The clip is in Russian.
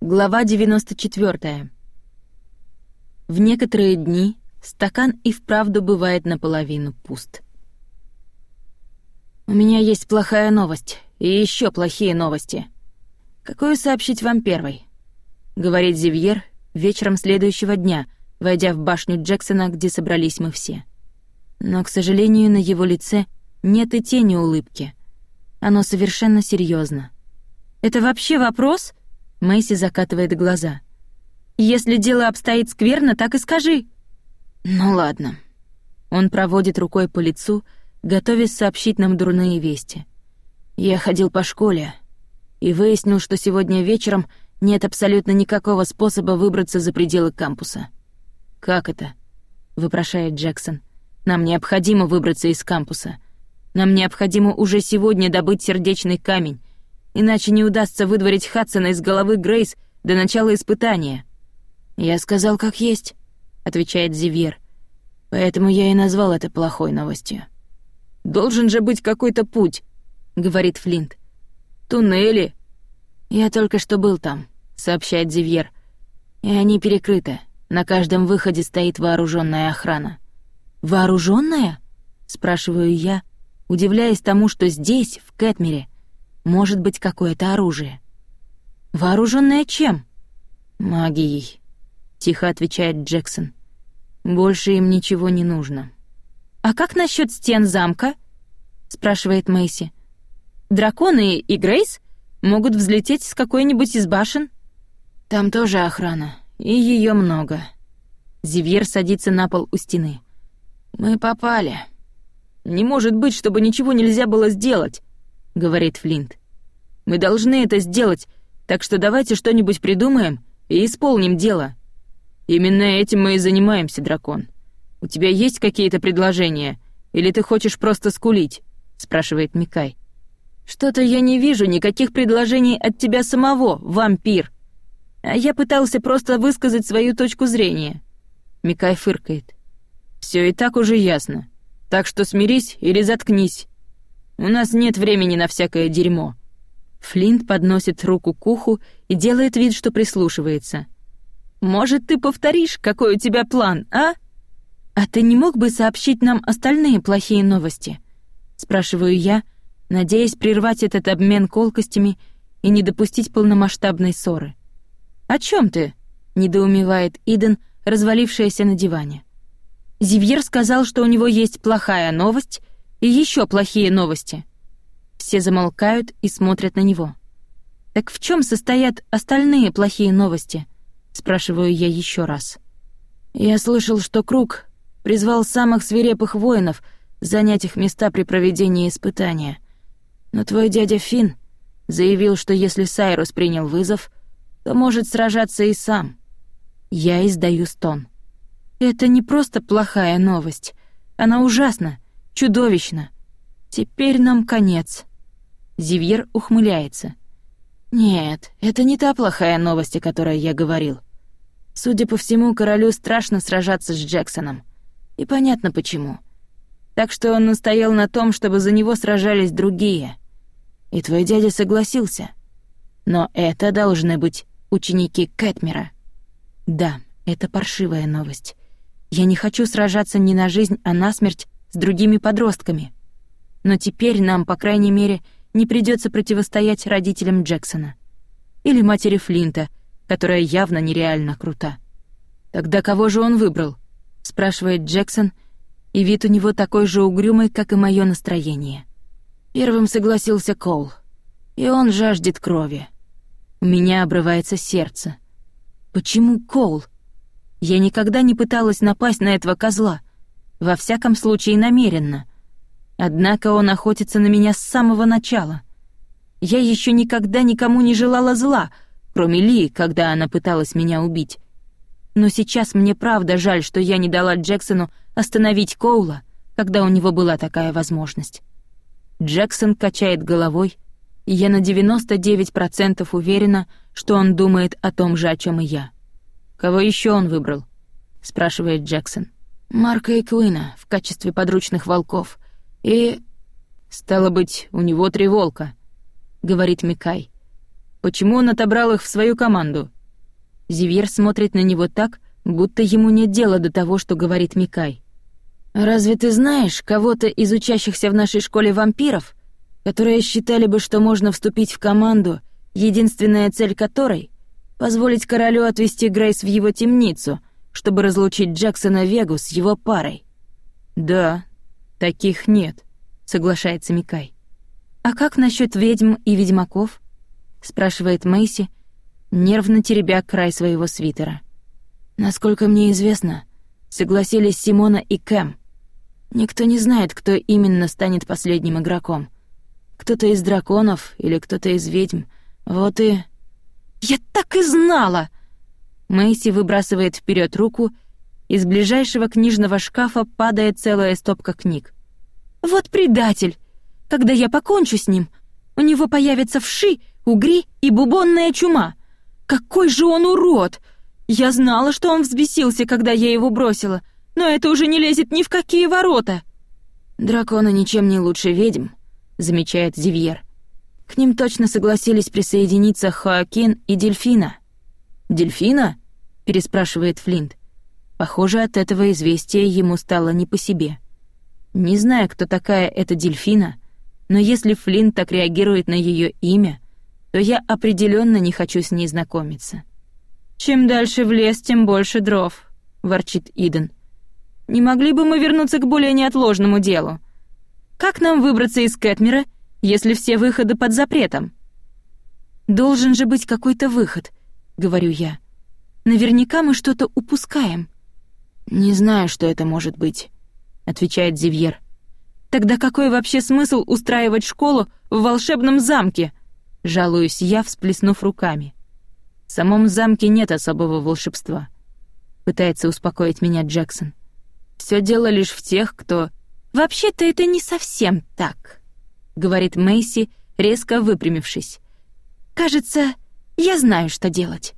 Глава 94. В некоторые дни стакан и вправду бывает наполовину пуст. У меня есть плохая новость и еще плохие новости. Какую сообщить вам первой? Говорит Зивьер вечером следующего дня, войдя в башню Джексона, где собрались мы все. Но, к сожалению, на его лице нет и тени улыбки. Оно совершенно серьезно. «Это вообще вопрос?» Мэйси закатывает глаза. «Если дело обстоит скверно, так и скажи». «Ну ладно». Он проводит рукой по лицу, готовясь сообщить нам дурные вести. «Я ходил по школе и выяснил, что сегодня вечером нет абсолютно никакого способа выбраться за пределы кампуса». «Как это?» — вопрошает Джексон. «Нам необходимо выбраться из кампуса. Нам необходимо уже сегодня добыть сердечный камень, иначе не удастся выдворить Хадсона из головы Грейс до начала испытания. «Я сказал, как есть», — отвечает Зивьер. «Поэтому я и назвал это плохой новостью». «Должен же быть какой-то путь», — говорит Флинт. «Туннели». «Я только что был там», — сообщает Зивьер. «И они перекрыты. На каждом выходе стоит вооруженная охрана». «Вооруженная?» — спрашиваю я, удивляясь тому, что здесь, в Кэтмере, может быть какое-то оружие. Вооруженное чем? Магией, тихо отвечает Джексон. Больше им ничего не нужно. А как насчет стен замка? спрашивает Мэйси. Драконы и Грейс могут взлететь с какой-нибудь из башен? Там тоже охрана, и ее много. Зивьер садится на пол у стены. Мы попали. Не может быть, чтобы ничего нельзя было сделать говорит Флинт. «Мы должны это сделать, так что давайте что-нибудь придумаем и исполним дело». «Именно этим мы и занимаемся, дракон. У тебя есть какие-то предложения, или ты хочешь просто скулить?» — спрашивает Микай. «Что-то я не вижу никаких предложений от тебя самого, вампир. А я пытался просто высказать свою точку зрения». Микай фыркает. «Все и так уже ясно. Так что смирись или заткнись. У нас нет времени на всякое дерьмо». Флинт подносит руку к уху и делает вид, что прислушивается. «Может, ты повторишь, какой у тебя план, а?» «А ты не мог бы сообщить нам остальные плохие новости?» Спрашиваю я, надеясь прервать этот обмен колкостями и не допустить полномасштабной ссоры. «О чем ты?» — недоумевает Иден, развалившаяся на диване. Зивьер сказал, что у него есть плохая новость, и еще плохие новости. Все замолкают и смотрят на него. Так в чем состоят остальные плохие новости? спрашиваю я еще раз. Я слышал, что Круг призвал самых свирепых воинов занять их места при проведении испытания. Но твой дядя Фин заявил, что если Сайрус принял вызов, то может сражаться и сам. Я издаю стон. Это не просто плохая новость. Она ужасна Чудовищно. Теперь нам конец. Зивьер ухмыляется. Нет, это не та плохая новость, о которой я говорил. Судя по всему, королю страшно сражаться с Джексоном. И понятно почему. Так что он настоял на том, чтобы за него сражались другие. И твой дядя согласился. Но это должны быть ученики Кэтмера. Да, это паршивая новость. Я не хочу сражаться не на жизнь, а на смерть с другими подростками. Но теперь нам, по крайней мере, не придется противостоять родителям Джексона. Или матери Флинта, которая явно нереально крута. «Тогда кого же он выбрал?» — спрашивает Джексон, и вид у него такой же угрюмый, как и мое настроение. Первым согласился Коул, и он жаждет крови. У меня обрывается сердце. Почему Коул? Я никогда не пыталась напасть на этого козла — во всяком случае, намеренно. Однако он охотится на меня с самого начала. Я еще никогда никому не желала зла, кроме Ли, когда она пыталась меня убить. Но сейчас мне правда жаль, что я не дала Джексону остановить Коула, когда у него была такая возможность. Джексон качает головой, и я на 99% уверена, что он думает о том же, о чем и я. «Кого еще он выбрал?» — спрашивает Джексон. Марка и Куина в качестве подручных волков. И... «Стало быть, у него три волка», — говорит Микай. Почему он отобрал их в свою команду?» Зивьер смотрит на него так, будто ему нет дела до того, что говорит Микай. «Разве ты знаешь кого-то из учащихся в нашей школе вампиров, которые считали бы, что можно вступить в команду, единственная цель которой — позволить королю отвезти Грейс в его темницу, чтобы разлучить Джексона Вегу с его парой?» «Да, таких нет», — соглашается Микай. «А как насчет ведьм и ведьмаков?» — спрашивает Мэйси, нервно теребя край своего свитера. «Насколько мне известно, согласились Симона и Кэм. Никто не знает, кто именно станет последним игроком. Кто-то из драконов или кто-то из ведьм. Вот и...» «Я так и знала!» Мэйси выбрасывает вперед руку, из ближайшего книжного шкафа падает целая стопка книг. «Вот предатель! Когда я покончу с ним, у него появятся вши, угри и бубонная чума. Какой же он урод! Я знала, что он взбесился, когда я его бросила, но это уже не лезет ни в какие ворота. Драконы ничем не лучше ведьм, замечает Зивьер. К ним точно согласились присоединиться Хоакин и Дельфина. Дельфина? переспрашивает Флинт. Похоже, от этого известия ему стало не по себе. Не знаю, кто такая эта Дельфина, но если Флинт так реагирует на ее имя, то я определенно не хочу с ней знакомиться. «Чем дальше в лес, тем больше дров», — ворчит Иден. «Не могли бы мы вернуться к более неотложному делу? Как нам выбраться из Кэтмера, если все выходы под запретом?» «Должен же быть какой-то выход», — говорю я. «Наверняка мы что-то упускаем». «Не знаю, что это может быть», — отвечает Зивьер. Тогда какой вообще смысл устраивать школу в волшебном замке? Жалуюсь я, всплеснув руками. В самом замке нет особого волшебства. Пытается успокоить меня Джексон. Все дело лишь в тех, кто... Вообще-то это не совсем так, говорит Мэйси, резко выпрямившись. Кажется, я знаю, что делать.